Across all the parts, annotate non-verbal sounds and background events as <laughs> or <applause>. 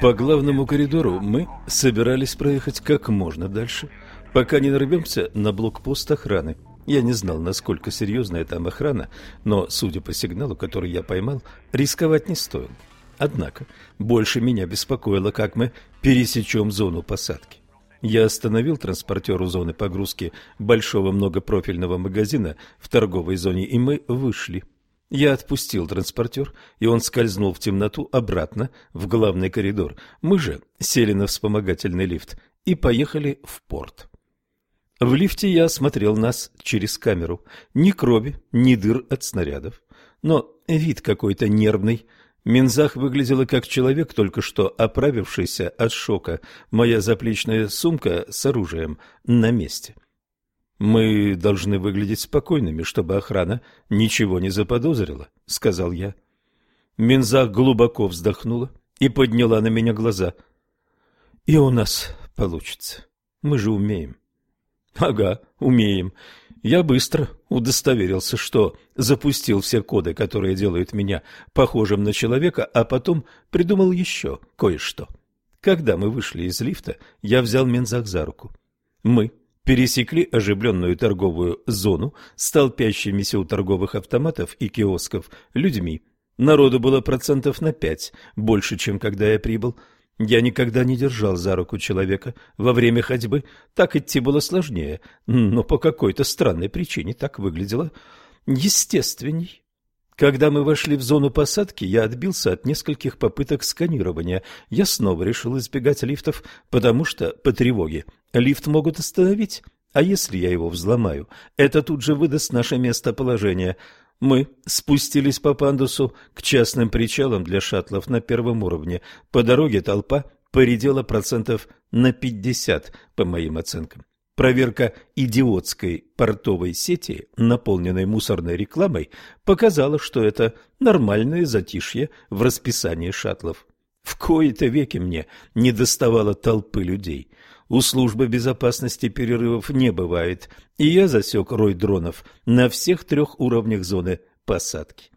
По главному коридору мы собирались проехать как можно дальше, пока не нарвемся на блокпост охраны. Я не знал, насколько серьезная там охрана, но, судя по сигналу, который я поймал, рисковать не стоило. Однако больше меня беспокоило, как мы пересечем зону посадки. Я остановил транспортер у зоны погрузки большого многопрофильного магазина в торговой зоне, и мы вышли. Я отпустил транспортер, и он скользнул в темноту обратно в главный коридор. Мы же сели на вспомогательный лифт и поехали в порт. В лифте я осмотрел нас через камеру. Ни крови, ни дыр от снарядов. Но вид какой-то нервный, Минзах выглядела как человек, только что оправившийся от шока. Моя заплечная сумка с оружием на месте. «Мы должны выглядеть спокойными, чтобы охрана ничего не заподозрила», — сказал я. Минзах глубоко вздохнула и подняла на меня глаза. «И у нас получится. Мы же умеем». «Ага, умеем. Я быстро удостоверился, что запустил все коды, которые делают меня похожим на человека, а потом придумал еще кое-что. Когда мы вышли из лифта, я взял Мензах за руку. Мы пересекли оживленную торговую зону с толпящимися у торговых автоматов и киосков людьми. Народу было процентов на пять, больше, чем когда я прибыл – я никогда не держал за руку человека во время ходьбы, так идти было сложнее, но по какой-то странной причине так выглядело естественней. Когда мы вошли в зону посадки, я отбился от нескольких попыток сканирования. Я снова решил избегать лифтов, потому что по тревоге лифт могут остановить, а если я его взломаю, это тут же выдаст наше местоположение – мы спустились по пандусу к частным причалам для шаттлов на первом уровне. По дороге толпа поредела процентов на 50, по моим оценкам. Проверка идиотской портовой сети, наполненной мусорной рекламой, показала, что это нормальное затишье в расписании шаттлов. В кои-то веки мне не доставало толпы людей. У службы безопасности перерывов не бывает, и я засек рой дронов на всех трех уровнях зоны посадки.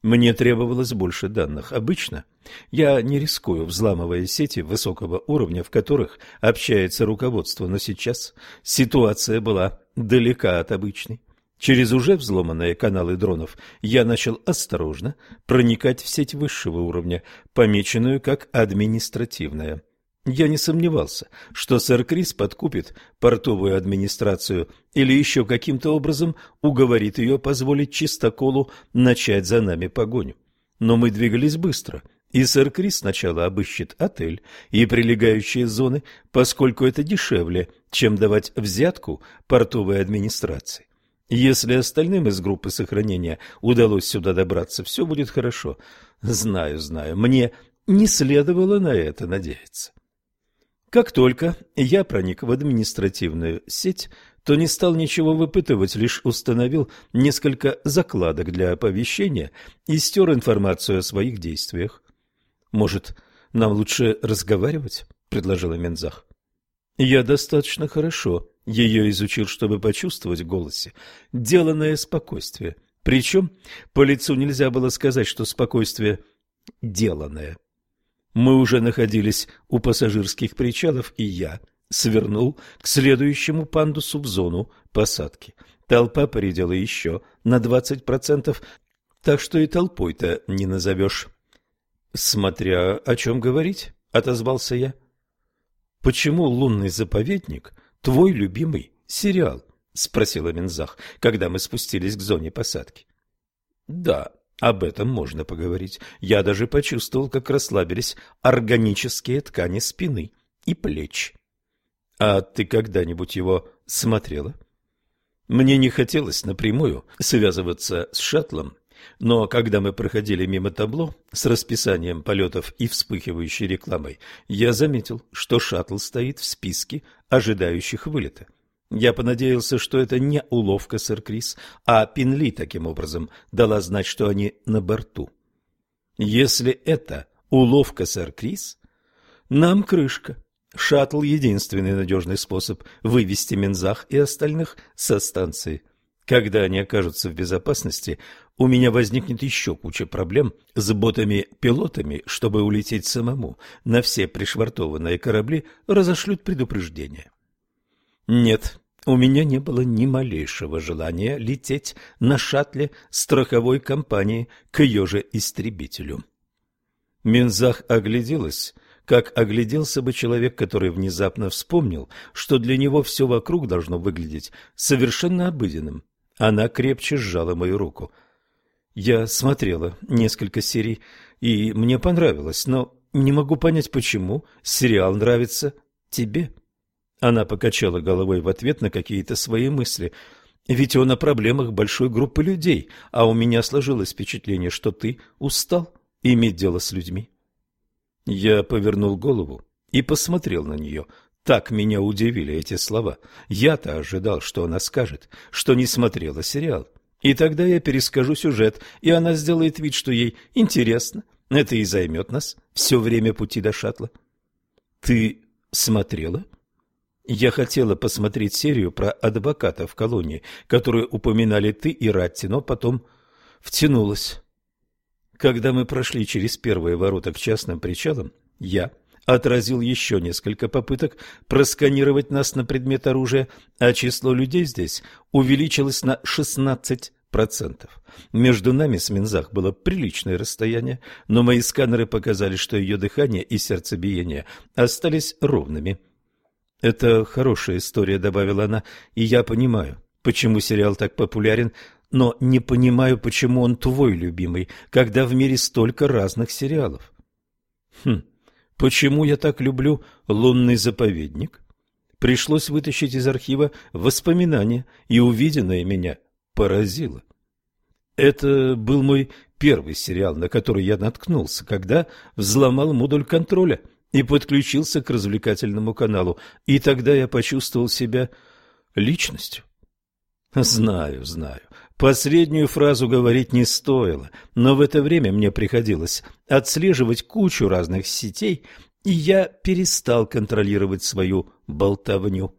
Мне требовалось больше данных. Обычно я не рискую, взламывая сети высокого уровня, в которых общается руководство, но сейчас ситуация была далека от обычной. Через уже взломанные каналы дронов я начал осторожно проникать в сеть высшего уровня, помеченную как административная. Я не сомневался, что сэр Крис подкупит портовую администрацию или еще каким-то образом уговорит ее позволить чистоколу начать за нами погоню. Но мы двигались быстро, и сэр Крис сначала обыщет отель и прилегающие зоны, поскольку это дешевле, чем давать взятку портовой администрации. Если остальным из группы сохранения удалось сюда добраться, все будет хорошо. Знаю, знаю, мне не следовало на это надеяться. Как только я проник в административную сеть, то не стал ничего выпытывать, лишь установил несколько закладок для оповещения и стер информацию о своих действиях. «Может, нам лучше разговаривать?» – предложила Мензах. «Я достаточно хорошо ее изучил, чтобы почувствовать в голосе деланное спокойствие. Причем по лицу нельзя было сказать, что спокойствие деланное. Мы уже находились у пассажирских причалов, и я свернул к следующему пандусу в зону посадки. Толпа поредела еще на двадцать процентов, так что и толпой-то не назовешь. «Смотря о чем говорить», — отозвался я. «Почему лунный заповедник — твой любимый сериал?» — спросила Минзах, когда мы спустились к зоне посадки. «Да», об этом можно поговорить. Я даже почувствовал, как расслабились органические ткани спины и плеч. А ты когда-нибудь его смотрела? Мне не хотелось напрямую связываться с шаттлом, но когда мы проходили мимо табло с расписанием полетов и вспыхивающей рекламой, я заметил, что шаттл стоит в списке ожидающих вылета. Я понадеялся, что это не уловка, сэр Крис, а Пинли таким образом дала знать, что они на борту. Если это уловка, сэр Крис, нам крышка. Шаттл — единственный надежный способ вывести Мензах и остальных со станции. Когда они окажутся в безопасности, у меня возникнет еще куча проблем с ботами-пилотами, чтобы улететь самому. На все пришвартованные корабли разошлют предупреждение. Нет, у меня не было ни малейшего желания лететь на шаттле страховой компании к ее же истребителю. Минзах огляделась, как огляделся бы человек, который внезапно вспомнил, что для него все вокруг должно выглядеть совершенно обыденным. Она крепче сжала мою руку. Я смотрела несколько серий, и мне понравилось, но не могу понять, почему сериал нравится тебе. Она покачала головой в ответ на какие-то свои мысли. Ведь он о проблемах большой группы людей, а у меня сложилось впечатление, что ты устал иметь дело с людьми. Я повернул голову и посмотрел на нее. Так меня удивили эти слова. Я-то ожидал, что она скажет, что не смотрела сериал. И тогда я перескажу сюжет, и она сделает вид, что ей интересно. Это и займет нас все время пути до шаттла. Ты смотрела? Я хотела посмотреть серию про адвоката в колонии, которую упоминали ты и Ратти, но потом втянулась. Когда мы прошли через первые ворота к частным причалам, я отразил еще несколько попыток просканировать нас на предмет оружия, а число людей здесь увеличилось на 16 процентов. Между нами с Минзах было приличное расстояние, но мои сканеры показали, что ее дыхание и сердцебиение остались ровными. «Это хорошая история», — добавила она, — «и я понимаю, почему сериал так популярен, но не понимаю, почему он твой любимый, когда в мире столько разных сериалов». «Хм, почему я так люблю «Лунный заповедник»?» Пришлось вытащить из архива воспоминания, и увиденное меня поразило. Это был мой первый сериал, на который я наткнулся, когда взломал модуль контроля — и подключился к развлекательному каналу, и тогда я почувствовал себя личностью. Знаю, знаю. Последнюю фразу говорить не стоило, но в это время мне приходилось отслеживать кучу разных сетей, и я перестал контролировать свою болтовню.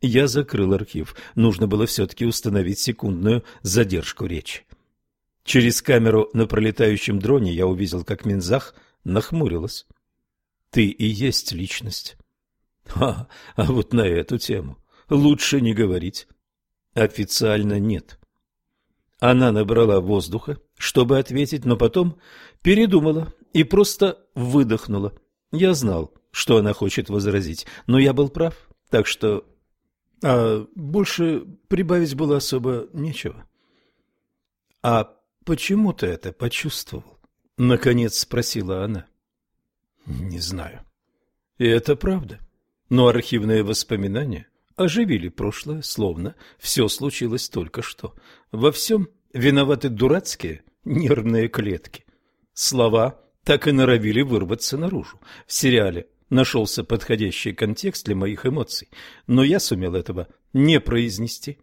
Я закрыл архив. Нужно было все-таки установить секундную задержку речи. Через камеру на пролетающем дроне я увидел, как Минзах нахмурилась. Ты и есть личность. А, а вот на эту тему лучше не говорить. Официально нет. Она набрала воздуха, чтобы ответить, но потом передумала и просто выдохнула. Я знал, что она хочет возразить, но я был прав, так что... А больше прибавить было особо нечего. — А почему ты это почувствовал? — наконец спросила она. — не знаю. И это правда. Но архивные воспоминания оживили прошлое, словно все случилось только что. Во всем виноваты дурацкие нервные клетки. Слова так и норовили вырваться наружу. В сериале нашелся подходящий контекст для моих эмоций, но я сумел этого не произнести.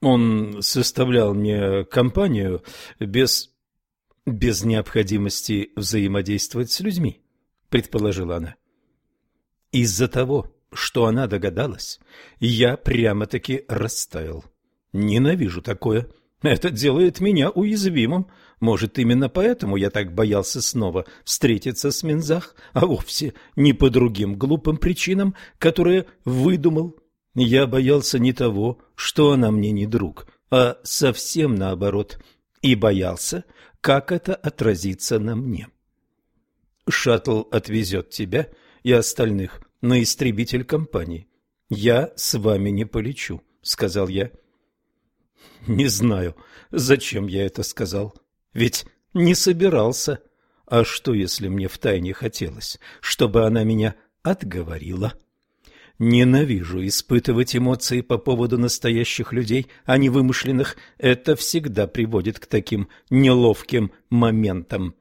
Он составлял мне компанию без без необходимости взаимодействовать с людьми предположила она. Из-за того, что она догадалась, я прямо-таки растаял. Ненавижу такое. Это делает меня уязвимым. Может, именно поэтому я так боялся снова встретиться с Минзах, а вовсе не по другим глупым причинам, которые выдумал. Я боялся не того, что она мне не друг, а совсем наоборот, и боялся, как это отразится на мне. Шаттл отвезет тебя и остальных на истребитель компании. Я с вами не полечу, сказал я. Не знаю, зачем я это сказал. Ведь не собирался. А что, если мне втайне хотелось, чтобы она меня отговорила? Ненавижу испытывать эмоции по поводу настоящих людей, а не вымышленных. Это всегда приводит к таким неловким моментам.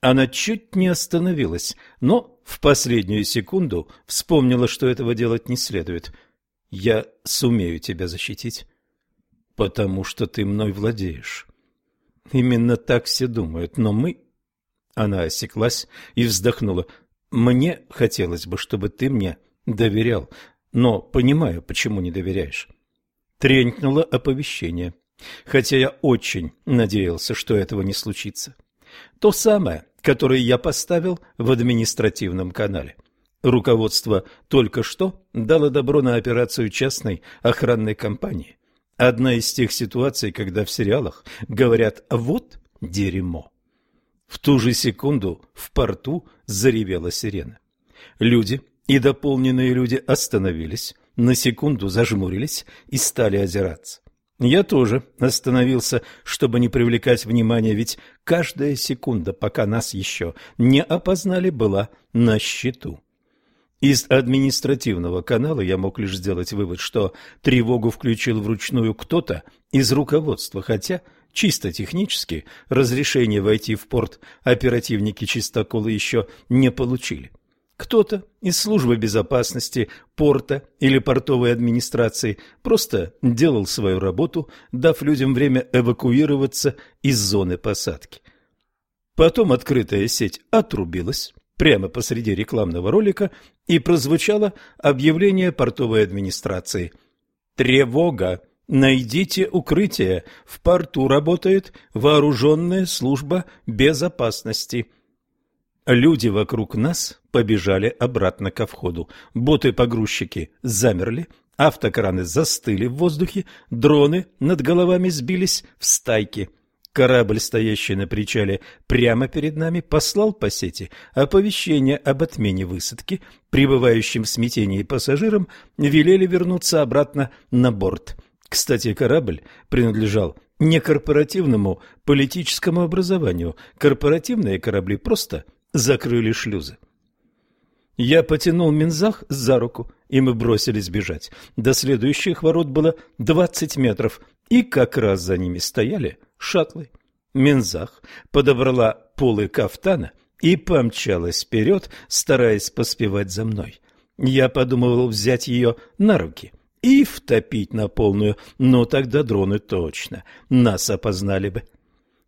Она чуть не остановилась, но в последнюю секунду вспомнила, что этого делать не следует. «Я сумею тебя защитить, потому что ты мной владеешь». Именно так все думают, но мы... Она осеклась и вздохнула. «Мне хотелось бы, чтобы ты мне доверял, но понимаю, почему не доверяешь. Тренькнуло оповещение. Хотя я очень надеялся, что этого не случится. То самое, которое я поставил в административном канале. Руководство только что дало добро на операцию частной охранной компании. Одна из тех ситуаций, когда в сериалах говорят «вот дерьмо». В ту же секунду в порту заревела сирена. Люди и дополненные люди остановились, на секунду зажмурились и стали озираться. Я тоже остановился, чтобы не привлекать внимания, ведь каждая секунда, пока нас еще не опознали, была на счету. Из административного канала я мог лишь сделать вывод, что тревогу включил вручную кто-то из руководства, хотя чисто технически разрешение войти в порт оперативники чистокола еще не получили. Кто-то из службы безопасности, порта или портовой администрации просто делал свою работу, дав людям время эвакуироваться из зоны посадки. Потом открытая сеть отрубилась прямо посреди рекламного ролика и прозвучало объявление портовой администрации. «Тревога! Найдите укрытие! В порту работает вооруженная служба безопасности!» Люди вокруг нас побежали обратно ко входу. Боты-погрузчики замерли, автокраны застыли в воздухе, дроны над головами сбились в стайки. Корабль, стоящий на причале прямо перед нами, послал по сети оповещение об отмене высадки. Прибывающим в смятении пассажирам велели вернуться обратно на борт. Кстати, корабль принадлежал не корпоративному политическому образованию. Корпоративные корабли просто закрыли шлюзы. Я потянул Минзах за руку, и мы бросились бежать. До следующих ворот было двадцать метров, и как раз за ними стояли шаттлы. Минзах подобрала полы кафтана и помчалась вперед, стараясь поспевать за мной. Я подумывал взять ее на руки и втопить на полную, но тогда дроны точно нас опознали бы.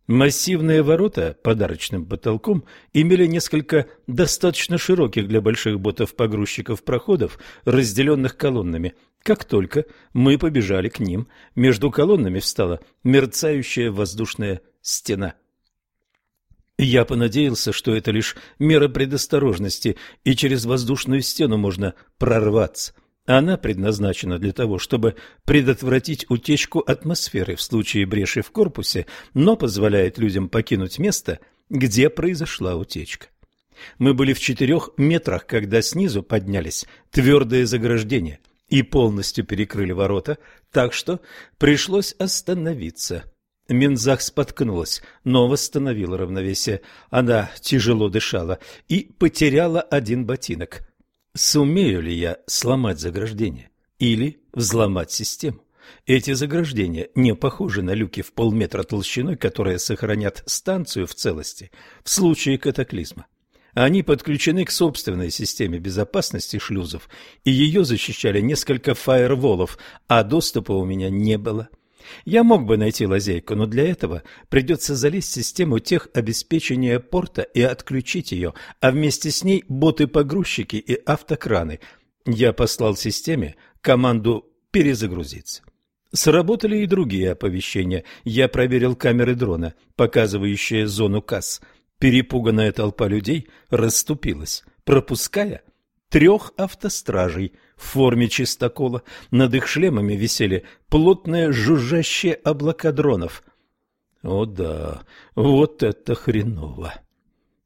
Массивные ворота подарочным потолком имели несколько достаточно широких для больших ботов-погрузчиков проходов, разделенных колоннами. Как только мы побежали к ним, между колоннами встала мерцающая воздушная стена. Я понадеялся, что это лишь мера предосторожности, и через воздушную стену можно прорваться. Она предназначена для того, чтобы предотвратить утечку атмосферы в случае бреши в корпусе, но позволяет людям покинуть место, где произошла утечка. Мы были в четырех метрах, когда снизу поднялись твердые заграждения и полностью перекрыли ворота, так что пришлось остановиться. Минзах споткнулась, но восстановила равновесие. Она тяжело дышала и потеряла один ботинок. Сумею ли я сломать заграждение или взломать систему? Эти заграждения не похожи на люки в полметра толщиной, которые сохранят станцию в целости в случае катаклизма. Они подключены к собственной системе безопасности шлюзов, и ее защищали несколько фаерволов, а доступа у меня не было. Я мог бы найти лазейку, но для этого придется залезть в систему техобеспечения порта и отключить ее, а вместе с ней боты-погрузчики и автокраны. Я послал системе команду перезагрузиться. Сработали и другие оповещения. Я проверил камеры дрона, показывающие зону касс. Перепуганная толпа людей расступилась, пропуская трех автостражей в форме чистокола. Над их шлемами висели плотные жужжащие облака дронов. О да, вот это хреново.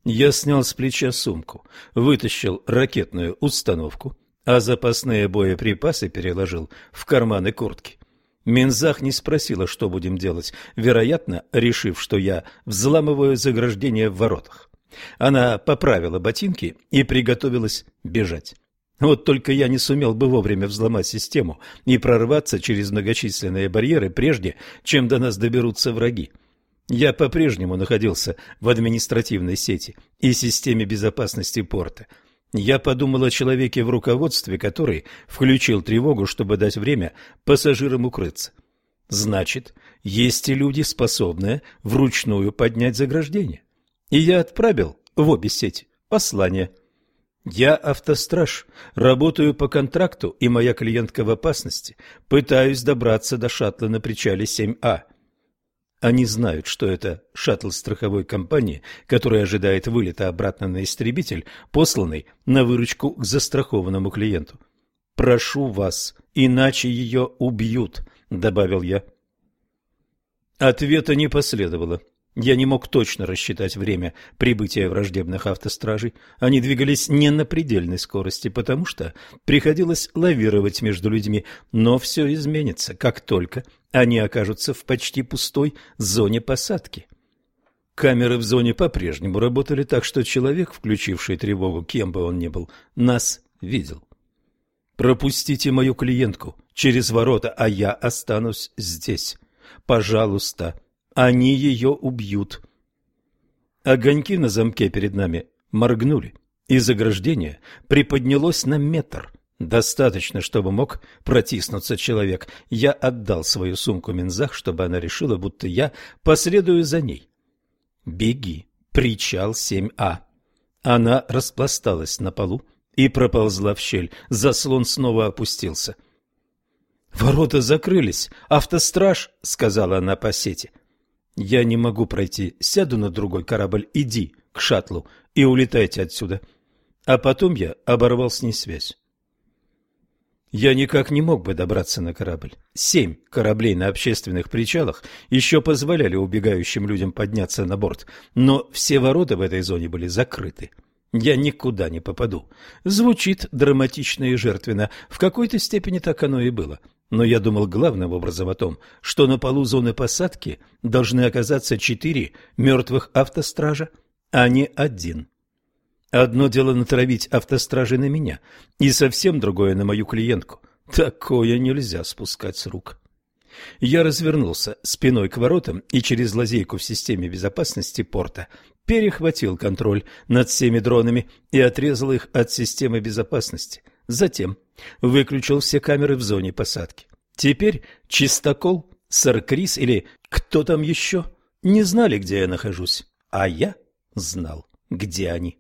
Я снял с плеча сумку, вытащил ракетную установку, а запасные боеприпасы переложил в карманы куртки. Минзах не спросила, что будем делать, вероятно, решив, что я взламываю заграждение в воротах. Она поправила ботинки и приготовилась бежать. Вот только я не сумел бы вовремя взломать систему и прорваться через многочисленные барьеры прежде, чем до нас доберутся враги. Я по-прежнему находился в административной сети и системе безопасности порта. Я подумал о человеке в руководстве, который включил тревогу, чтобы дать время пассажирам укрыться. Значит, есть и люди, способные вручную поднять заграждение. И я отправил в обе сети послание – Я автостраж, работаю по контракту, и моя клиентка в опасности. Пытаюсь добраться до шаттла на причале 7А. Они знают, что это шаттл страховой компании, который ожидает вылета обратно на истребитель, посланный на выручку к застрахованному клиенту. «Прошу вас, иначе ее убьют», — добавил я. Ответа не последовало. Я не мог точно рассчитать время прибытия враждебных автостражей. Они двигались не на предельной скорости, потому что приходилось лавировать между людьми. Но все изменится, как только они окажутся в почти пустой зоне посадки. Камеры в зоне по-прежнему работали так, что человек, включивший тревогу, кем бы он ни был, нас видел. «Пропустите мою клиентку через ворота, а я останусь здесь. Пожалуйста». Они ее убьют. Огоньки на замке перед нами моргнули, и заграждение приподнялось на метр. Достаточно, чтобы мог протиснуться человек. Я отдал свою сумку Минзах, чтобы она решила, будто я последую за ней. «Беги!» Причал 7А. Она распласталась на полу и проползла в щель. Заслон снова опустился. «Ворота закрылись. Автостраж!» — сказала она по сети. Я не могу пройти. Сяду на другой корабль, иди к шаттлу и улетайте отсюда. А потом я оборвал с ней связь. Я никак не мог бы добраться на корабль. Семь кораблей на общественных причалах еще позволяли убегающим людям подняться на борт, но все ворота в этой зоне были закрыты. Я никуда не попаду. Звучит драматично и жертвенно. В какой-то степени так оно и было но я думал главным образом о том, что на полу зоны посадки должны оказаться четыре мертвых автостража, а не один. Одно дело натравить автостражи на меня, и совсем другое на мою клиентку. Такое нельзя спускать с рук. Я развернулся спиной к воротам и через лазейку в системе безопасности порта перехватил контроль над всеми дронами и отрезал их от системы безопасности. Затем выключил все камеры в зоне посадки. Теперь Чистокол, Саркрис или кто там еще не знали, где я нахожусь, а я знал, где они.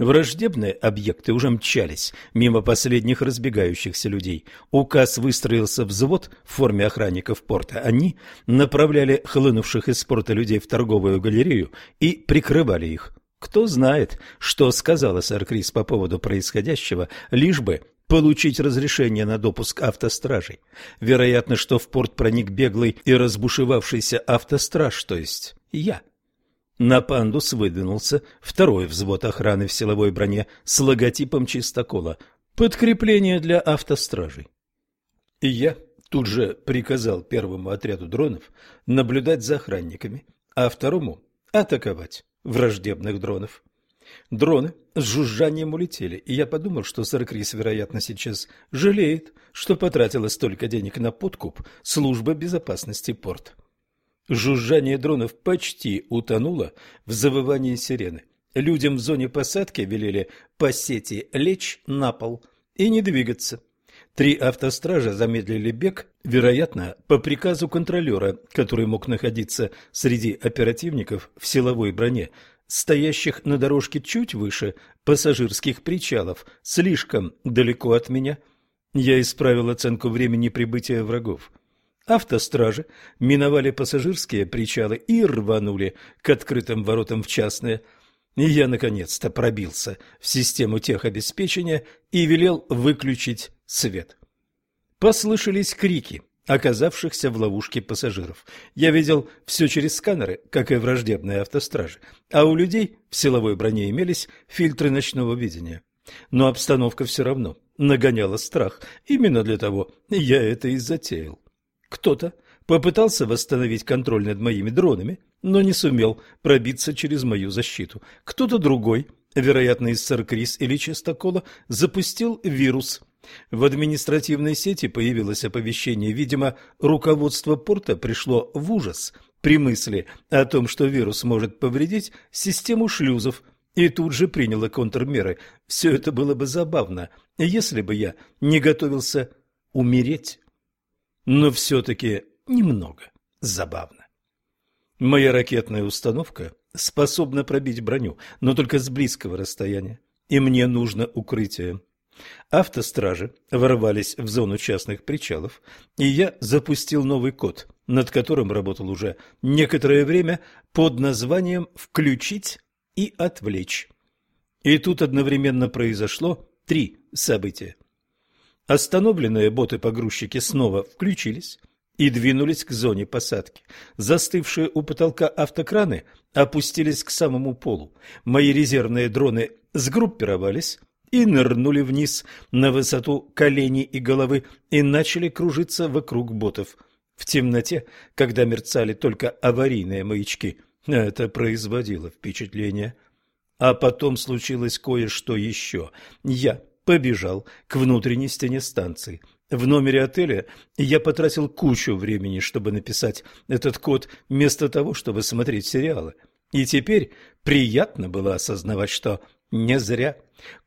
Враждебные объекты уже мчались мимо последних разбегающихся людей. Указ выстроился взвод в форме охранников порта. Они направляли хлынувших из порта людей в торговую галерею и прикрывали их. Кто знает, что сказала сэр Крис по поводу происходящего, лишь бы получить разрешение на допуск автостражей. Вероятно, что в порт проник беглый и разбушевавшийся автостраж, то есть я. На пандус выдвинулся второй взвод охраны в силовой броне с логотипом чистокола. Подкрепление для автостражей. И я тут же приказал первому отряду дронов наблюдать за охранниками, а второму атаковать враждебных дронов. Дроны с жужжанием улетели, и я подумал, что сэр Крис, вероятно, сейчас жалеет, что потратила столько денег на подкуп службы безопасности порт. Жужжание дронов почти утонуло в завывании сирены. Людям в зоне посадки велели по сети лечь на пол и не двигаться. Три автостража замедлили бег, вероятно, по приказу контролера, который мог находиться среди оперативников в силовой броне, стоящих на дорожке чуть выше пассажирских причалов, слишком далеко от меня. Я исправил оценку времени прибытия врагов. Автостражи миновали пассажирские причалы и рванули к открытым воротам в частные. И я наконец-то пробился в систему техобеспечения и велел выключить свет. Послышались крики оказавшихся в ловушке пассажиров. Я видел все через сканеры, как и враждебные автостражи, а у людей в силовой броне имелись фильтры ночного видения. Но обстановка все равно нагоняла страх. Именно для того я это и затеял. Кто-то попытался восстановить контроль над моими дронами, но не сумел пробиться через мою защиту. Кто-то другой, вероятно, из Саркрис или Чистокола, запустил вирус – в административной сети появилось оповещение. Видимо, руководство порта пришло в ужас при мысли о том, что вирус может повредить систему шлюзов, и тут же приняло контрмеры. Все это было бы забавно, если бы я не готовился умереть. Но все-таки немного забавно. Моя ракетная установка способна пробить броню, но только с близкого расстояния. и мне нужно укрытие. Автостражи ворвались в зону частных причалов, и я запустил новый код, над которым работал уже некоторое время под названием «включить и отвлечь». И тут одновременно произошло три события. Остановленные боты-погрузчики снова включились и двинулись к зоне посадки. Застывшие у потолка автокраны опустились к самому полу. Мои резервные дроны сгруппировались и нырнули вниз на высоту коленей и головы и начали кружиться вокруг ботов. В темноте, когда мерцали только аварийные маячки, это производило впечатление. А потом случилось кое-что еще. Я побежал к внутренней стене станции. В номере отеля я потратил кучу времени, чтобы написать этот код, вместо того, чтобы смотреть сериалы. И теперь приятно было осознавать, что не зря.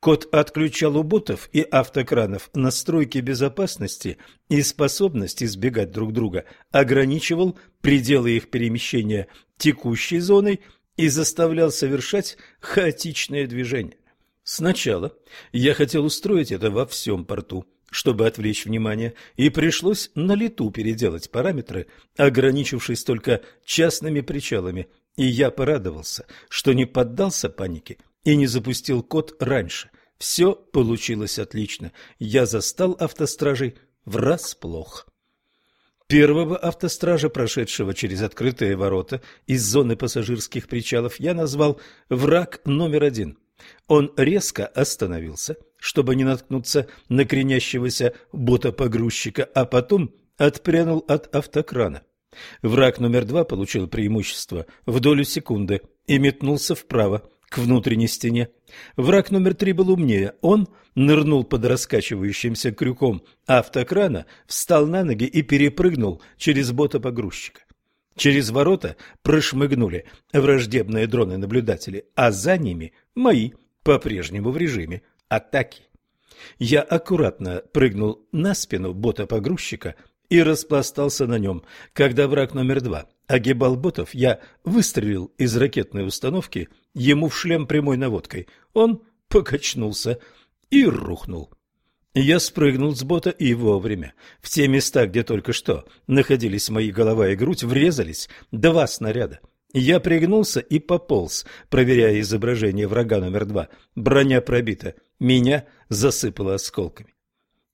Код отключал у ботов и автокранов настройки безопасности и способность избегать друг друга, ограничивал пределы их перемещения текущей зоной и заставлял совершать хаотичные движения. Сначала я хотел устроить это во всем порту, чтобы отвлечь внимание, и пришлось на лету переделать параметры, ограничившись только частными причалами, и я порадовался, что не поддался панике и не запустил код раньше. Все получилось отлично. Я застал автостражей врасплох. Первого автостража, прошедшего через открытые ворота из зоны пассажирских причалов, я назвал «враг номер один». Он резко остановился, чтобы не наткнуться на кренящегося бота-погрузчика, а потом отпрянул от автокрана. Враг номер два получил преимущество в долю секунды и метнулся вправо, к внутренней стене. Враг номер три был умнее. Он нырнул под раскачивающимся крюком автокрана, встал на ноги и перепрыгнул через бота-погрузчика. Через ворота прошмыгнули враждебные дроны-наблюдатели, а за ними мои, по-прежнему в режиме атаки. Я аккуратно прыгнул на спину бота-погрузчика и распластался на нем. Когда враг номер два огибал ботов, я выстрелил из ракетной установки ему в шлем прямой наводкой. Он покачнулся и рухнул. Я спрыгнул с бота и вовремя. В те места, где только что находились мои голова и грудь, врезались два снаряда. Я пригнулся и пополз, проверяя изображение врага номер два. Броня пробита. Меня засыпало осколками.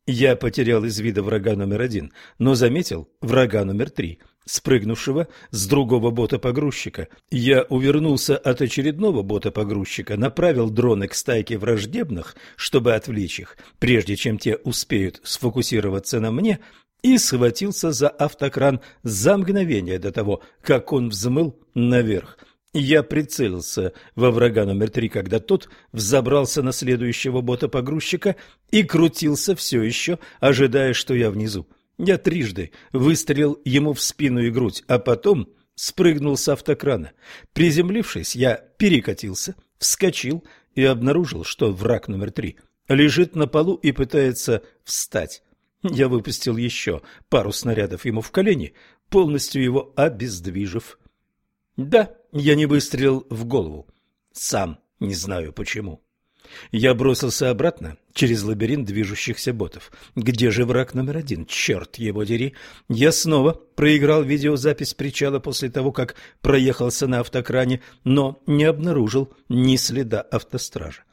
Я потерял из вида врага номер один, но заметил врага номер три, спрыгнувшего с другого бота-погрузчика. Я увернулся от очередного бота-погрузчика, направил дроны к стайке враждебных, чтобы отвлечь их, прежде чем те успеют сфокусироваться на мне, и схватился за автокран за мгновение до того, как он взмыл наверх. Я прицелился во врага номер три, когда тот взобрался на следующего бота-погрузчика и крутился все еще, ожидая, что я внизу. Я трижды выстрелил ему в спину и грудь, а потом спрыгнул с автокрана. Приземлившись, я перекатился, вскочил и обнаружил, что враг номер три лежит на полу и пытается встать. Я выпустил еще пару снарядов ему в колени, полностью его обездвижив. Да, я не выстрелил в голову. Сам не знаю почему. Я бросился обратно через лабиринт движущихся ботов. Где же враг номер один? Черт его дери! Я снова проиграл видеозапись причала после того, как проехался на автокране, но не обнаружил ни следа автостража.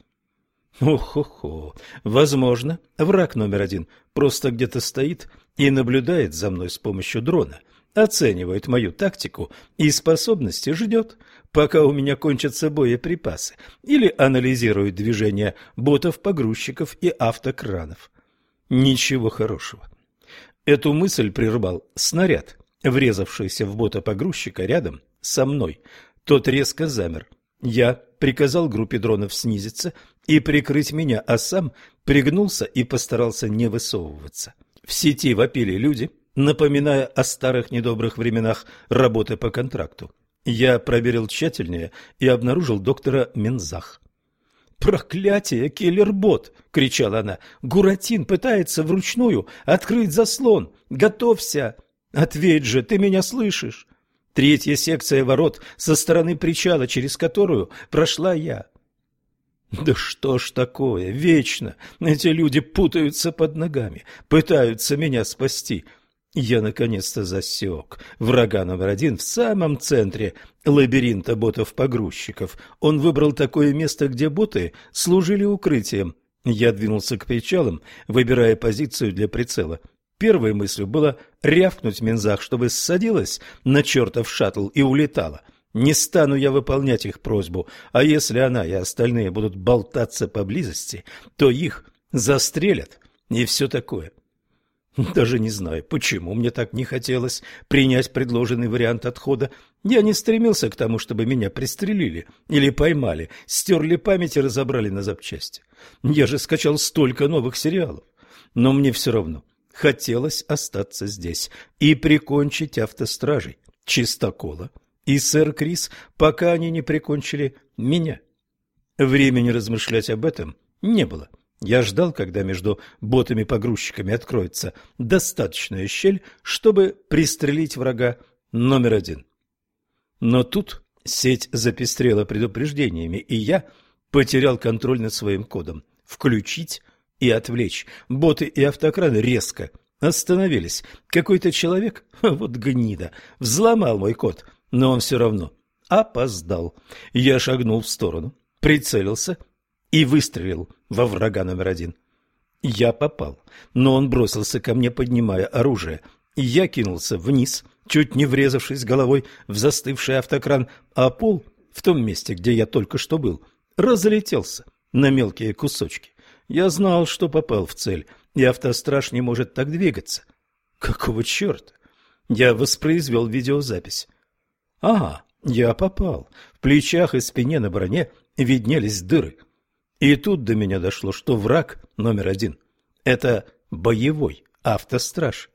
Ох-хо-хо! Возможно, враг номер один просто где-то стоит и наблюдает за мной с помощью дрона оценивает мою тактику и способности, ждет, пока у меня кончатся боеприпасы, или анализирует движения ботов-погрузчиков и автокранов. Ничего хорошего. Эту мысль прервал снаряд, врезавшийся в бота-погрузчика рядом со мной. Тот резко замер. Я приказал группе дронов снизиться и прикрыть меня, а сам пригнулся и постарался не высовываться. В сети вопили люди, напоминая о старых недобрых временах работы по контракту. Я проверил тщательнее и обнаружил доктора Мензах. «Проклятие, киллер-бот!» — кричала она. «Гуратин пытается вручную открыть заслон! Готовься! Ответь же, ты меня слышишь!» Третья секция ворот со стороны причала, через которую прошла я. Да что ж такое? Вечно эти люди путаются под ногами, пытаются меня спасти. Я наконец-то засек врага номер один в самом центре лабиринта ботов-погрузчиков. Он выбрал такое место, где боты служили укрытием. Я двинулся к причалам, выбирая позицию для прицела. Первой мыслью было рявкнуть Мензах, чтобы ссадилась на чертов шаттл и улетала. Не стану я выполнять их просьбу, а если она и остальные будут болтаться поблизости, то их застрелят и все такое. <laughs> Даже не знаю, почему мне так не хотелось принять предложенный вариант отхода. Я не стремился к тому, чтобы меня пристрелили или поймали, стерли память и разобрали на запчасти. Я же скачал столько новых сериалов. Но мне все равно хотелось остаться здесь и прикончить автостражей, чистокола и сэр Крис, пока они не прикончили меня. Времени размышлять об этом не было. Я ждал, когда между ботами-погрузчиками откроется достаточная щель, чтобы пристрелить врага номер один. Но тут сеть запестрела предупреждениями, и я потерял контроль над своим кодом. Включить и отвлечь. Боты и автокраны резко остановились. Какой-то человек, <laughs> вот гнида, взломал мой код, но он все равно опоздал. Я шагнул в сторону, прицелился и выстрелил во врага номер один. Я попал, но он бросился ко мне, поднимая оружие. Я кинулся вниз, чуть не врезавшись головой в застывший автокран, а пол в том месте, где я только что был, разлетелся на мелкие кусочки. Я знал, что попал в цель, и автостраж не может так двигаться. Какого черта? Я воспроизвел видеозапись. Ага, я попал. В плечах и спине на броне виднелись дыры. И тут до меня дошло, что враг номер один – это боевой автостраж.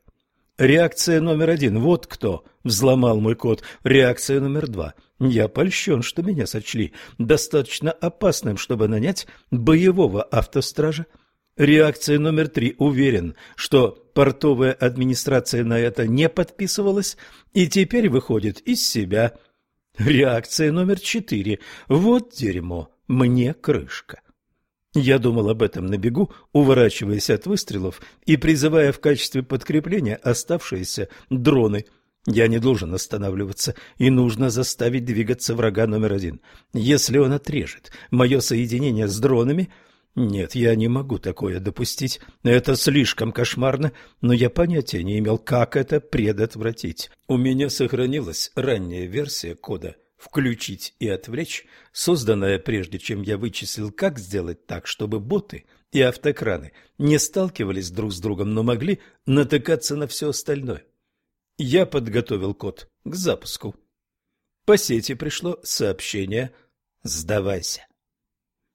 Реакция номер один – вот кто взломал мой код. Реакция номер два – я польщен, что меня сочли достаточно опасным, чтобы нанять боевого автостража. Реакция номер три – уверен, что портовая администрация на это не подписывалась и теперь выходит из себя. Реакция номер четыре – вот дерьмо, мне крышка. Я думал об этом на бегу, уворачиваясь от выстрелов и призывая в качестве подкрепления оставшиеся дроны. Я не должен останавливаться, и нужно заставить двигаться врага номер один. Если он отрежет мое соединение с дронами... Нет, я не могу такое допустить. Это слишком кошмарно, но я понятия не имел, как это предотвратить. У меня сохранилась ранняя версия кода включить и отвлечь, созданная прежде, чем я вычислил, как сделать так, чтобы боты и автокраны не сталкивались друг с другом, но могли натыкаться на все остальное. Я подготовил код к запуску. По сети пришло сообщение «Сдавайся».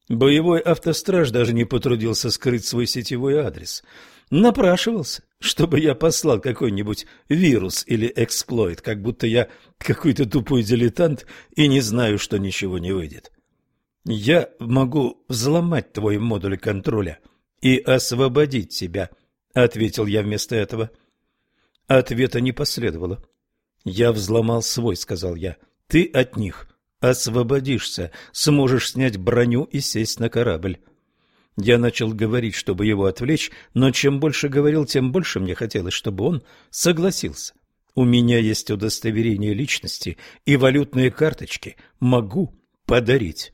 Боевой автостраж даже не потрудился скрыть свой сетевой адрес – напрашивался, чтобы я послал какой-нибудь вирус или эксплойт, как будто я какой-то тупой дилетант и не знаю, что ничего не выйдет. Я могу взломать твой модуль контроля и освободить тебя, ответил я вместо этого. Ответа не последовало. Я взломал свой, сказал я. Ты от них освободишься, сможешь снять броню и сесть на корабль. Я начал говорить, чтобы его отвлечь, но чем больше говорил, тем больше мне хотелось, чтобы он согласился. У меня есть удостоверение личности и валютные карточки. Могу подарить.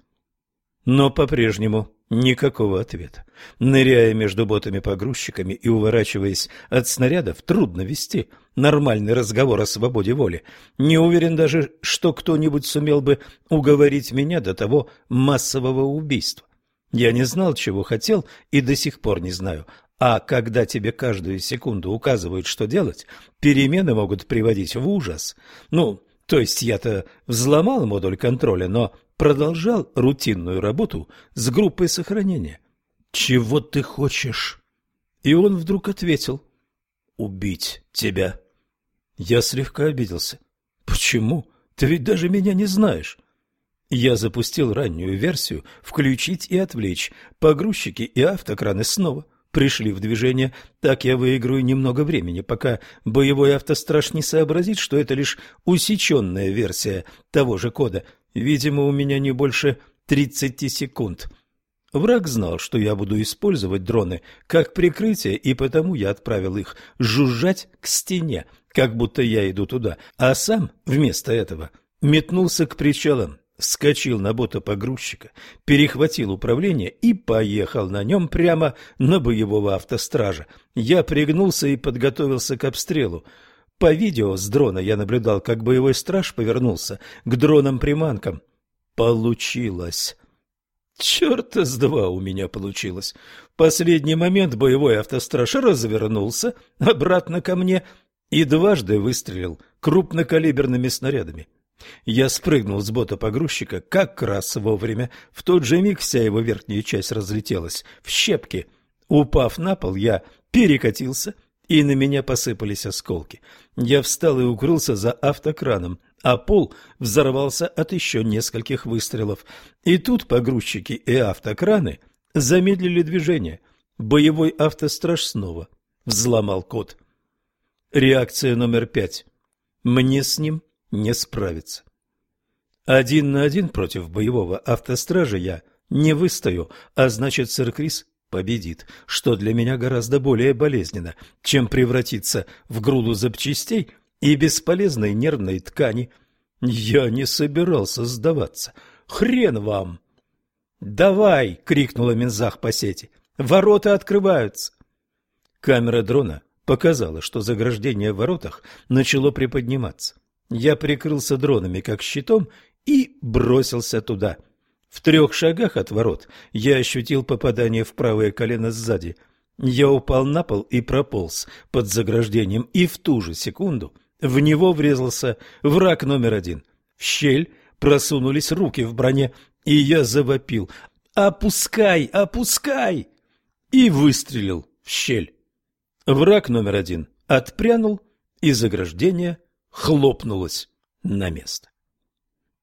Но по-прежнему никакого ответа. Ныряя между ботами-погрузчиками и уворачиваясь от снарядов, трудно вести нормальный разговор о свободе воли. Не уверен даже, что кто-нибудь сумел бы уговорить меня до того массового убийства. Я не знал, чего хотел, и до сих пор не знаю. А когда тебе каждую секунду указывают, что делать, перемены могут приводить в ужас. Ну, то есть я-то взломал модуль контроля, но продолжал рутинную работу с группой сохранения. «Чего ты хочешь?» И он вдруг ответил. «Убить тебя». Я слегка обиделся. «Почему? Ты ведь даже меня не знаешь». Я запустил раннюю версию «Включить и отвлечь». Погрузчики и автокраны снова пришли в движение. Так я выиграю немного времени, пока боевой автостраж не сообразит, что это лишь усеченная версия того же кода. Видимо, у меня не больше 30 секунд. Враг знал, что я буду использовать дроны как прикрытие, и потому я отправил их жужжать к стене, как будто я иду туда, а сам вместо этого метнулся к причалам, вскочил на бота погрузчика, перехватил управление и поехал на нем прямо на боевого автостража. Я пригнулся и подготовился к обстрелу. По видео с дрона я наблюдал, как боевой страж повернулся к дронам-приманкам. Получилось. Черта с два у меня получилось. В последний момент боевой автостраж развернулся обратно ко мне и дважды выстрелил крупнокалиберными снарядами. Я спрыгнул с бота погрузчика как раз вовремя. В тот же миг вся его верхняя часть разлетелась в щепки. Упав на пол, я перекатился, и на меня посыпались осколки. Я встал и укрылся за автокраном, а пол взорвался от еще нескольких выстрелов. И тут погрузчики и автокраны замедлили движение. Боевой автостраж снова взломал код. Реакция номер пять. Мне с ним не справиться. Один на один против боевого автостража я не выстою, а значит, сэр Крис победит, что для меня гораздо более болезненно, чем превратиться в груду запчастей – и бесполезной нервной ткани. Я не собирался сдаваться. Хрен вам! «Давай!» — крикнула Минзах по сети. «Ворота открываются!» Камера дрона показала, что заграждение в воротах начало приподниматься. Я прикрылся дронами как щитом и бросился туда. В трех шагах от ворот я ощутил попадание в правое колено сзади. Я упал на пол и прополз под заграждением, и в ту же секунду в него врезался враг номер один. В щель просунулись руки в броне, и я завопил «Опускай! Опускай!» и выстрелил в щель. Враг номер один отпрянул, и заграждение хлопнулось на место.